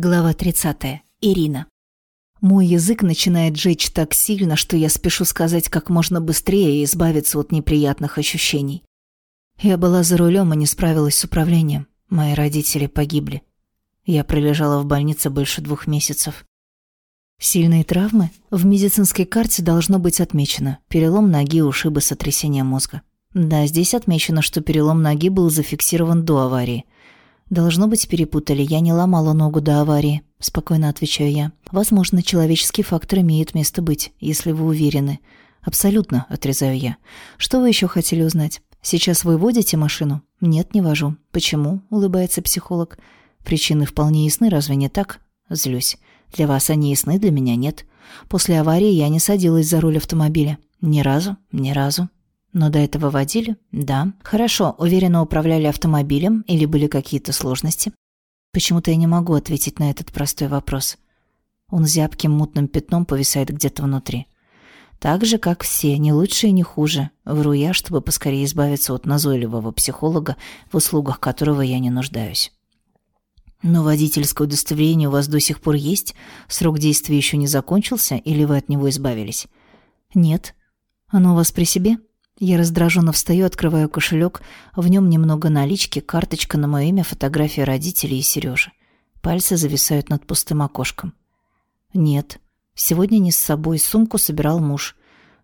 Глава 30. Ирина. Мой язык начинает жечь так сильно, что я спешу сказать как можно быстрее и избавиться от неприятных ощущений. Я была за рулем и не справилась с управлением. Мои родители погибли. Я пролежала в больнице больше двух месяцев. Сильные травмы? В медицинской карте должно быть отмечено. Перелом ноги, ушибы, сотрясение мозга. Да, здесь отмечено, что перелом ноги был зафиксирован до аварии – «Должно быть, перепутали. Я не ломала ногу до аварии», — спокойно отвечаю я. «Возможно, человеческий фактор имеет место быть, если вы уверены». «Абсолютно», — отрезаю я. «Что вы еще хотели узнать? Сейчас вы водите машину?» «Нет, не вожу». «Почему?» — улыбается психолог. «Причины вполне ясны, разве не так?» Злюсь. «Для вас они ясны, для меня нет. После аварии я не садилась за руль автомобиля. Ни разу, ни разу». Но до этого водили? Да. Хорошо, уверенно управляли автомобилем или были какие-то сложности? Почему-то я не могу ответить на этот простой вопрос. Он зябким мутным пятном повисает где-то внутри. Так же, как все, не лучше и не хуже. Вру я, чтобы поскорее избавиться от назойливого психолога, в услугах которого я не нуждаюсь. Но водительское удостоверение у вас до сих пор есть? Срок действия еще не закончился, или вы от него избавились? Нет. Оно у вас при себе? Я раздраженно встаю, открываю кошелек. В нем немного налички, карточка на мое имя, фотография родителей и Сережи. Пальцы зависают над пустым окошком. Нет. Сегодня не с собой. Сумку собирал муж.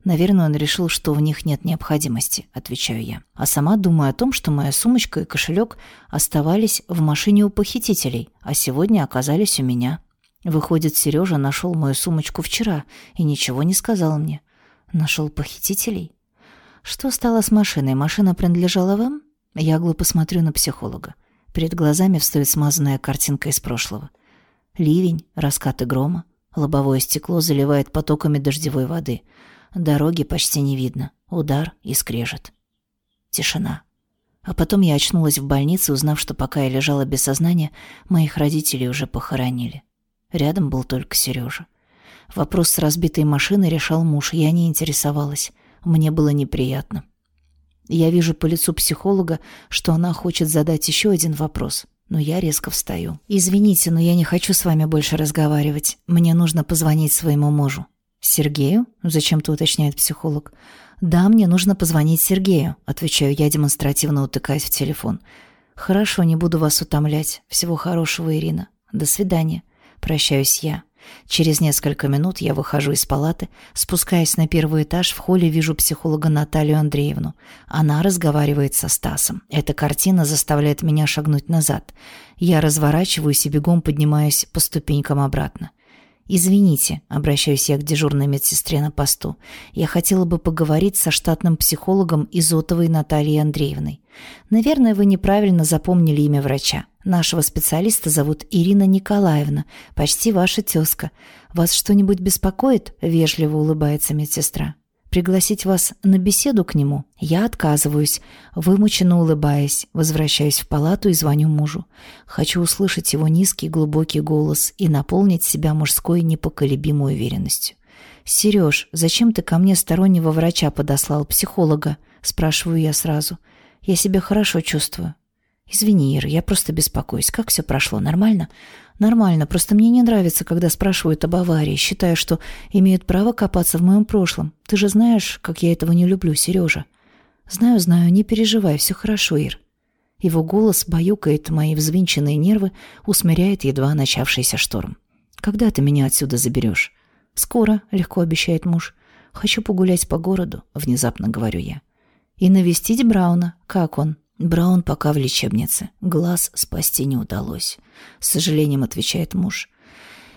Наверное, он решил, что в них нет необходимости, отвечаю я. А сама думаю о том, что моя сумочка и кошелек оставались в машине у похитителей, а сегодня оказались у меня. Выходит, Сережа нашел мою сумочку вчера и ничего не сказал мне. Нашел похитителей? «Что стало с машиной? Машина принадлежала вам?» Я глупо смотрю на психолога. Перед глазами встает смазанная картинка из прошлого. Ливень, раскаты грома, лобовое стекло заливает потоками дождевой воды. Дороги почти не видно. Удар и скрежет. Тишина. А потом я очнулась в больнице, узнав, что пока я лежала без сознания, моих родителей уже похоронили. Рядом был только Сережа. Вопрос с разбитой машиной решал муж, я не интересовалась. Мне было неприятно. Я вижу по лицу психолога, что она хочет задать еще один вопрос, но я резко встаю. «Извините, но я не хочу с вами больше разговаривать. Мне нужно позвонить своему мужу». «Сергею?» – зачем-то уточняет психолог. «Да, мне нужно позвонить Сергею», – отвечаю я, демонстративно утыкаясь в телефон. «Хорошо, не буду вас утомлять. Всего хорошего, Ирина. До свидания». Прощаюсь я. Через несколько минут я выхожу из палаты, спускаясь на первый этаж, в холле вижу психолога Наталью Андреевну. Она разговаривает со Стасом. Эта картина заставляет меня шагнуть назад. Я разворачиваюсь и бегом поднимаюсь по ступенькам обратно. «Извините», — обращаюсь я к дежурной медсестре на посту. «Я хотела бы поговорить со штатным психологом Изотовой Натальей Андреевной. Наверное, вы неправильно запомнили имя врача. Нашего специалиста зовут Ирина Николаевна, почти ваша тезка. Вас что-нибудь беспокоит?» — вежливо улыбается медсестра пригласить вас на беседу к нему? Я отказываюсь, вымученно улыбаясь, возвращаюсь в палату и звоню мужу. Хочу услышать его низкий глубокий голос и наполнить себя мужской непоколебимой уверенностью. «Сереж, зачем ты ко мне стороннего врача подослал, психолога?» Спрашиваю я сразу. «Я себя хорошо чувствую». «Извини, Ира, я просто беспокоюсь. Как все прошло? Нормально?» «Нормально, просто мне не нравится, когда спрашивают об аварии, считая, что имеют право копаться в моем прошлом. Ты же знаешь, как я этого не люблю, Сережа». «Знаю, знаю, не переживай, все хорошо, Ир». Его голос баюкает мои взвинченные нервы, усмиряет едва начавшийся шторм. «Когда ты меня отсюда заберешь?» «Скоро», — легко обещает муж. «Хочу погулять по городу», — внезапно говорю я. «И навестить Брауна. Как он?» Браун пока в лечебнице. Глаз спасти не удалось. С сожалением отвечает муж.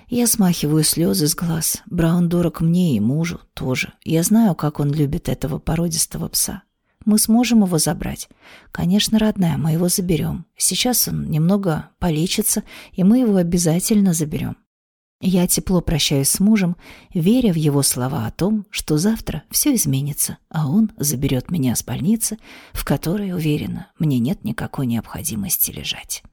Я смахиваю слезы с глаз. Браун дорог мне и мужу тоже. Я знаю, как он любит этого породистого пса. Мы сможем его забрать. Конечно, родная, мы его заберем. Сейчас он немного полечится, и мы его обязательно заберем. Я тепло прощаюсь с мужем, веря в его слова о том, что завтра все изменится, а он заберет меня с больницы, в которой, уверена, мне нет никакой необходимости лежать.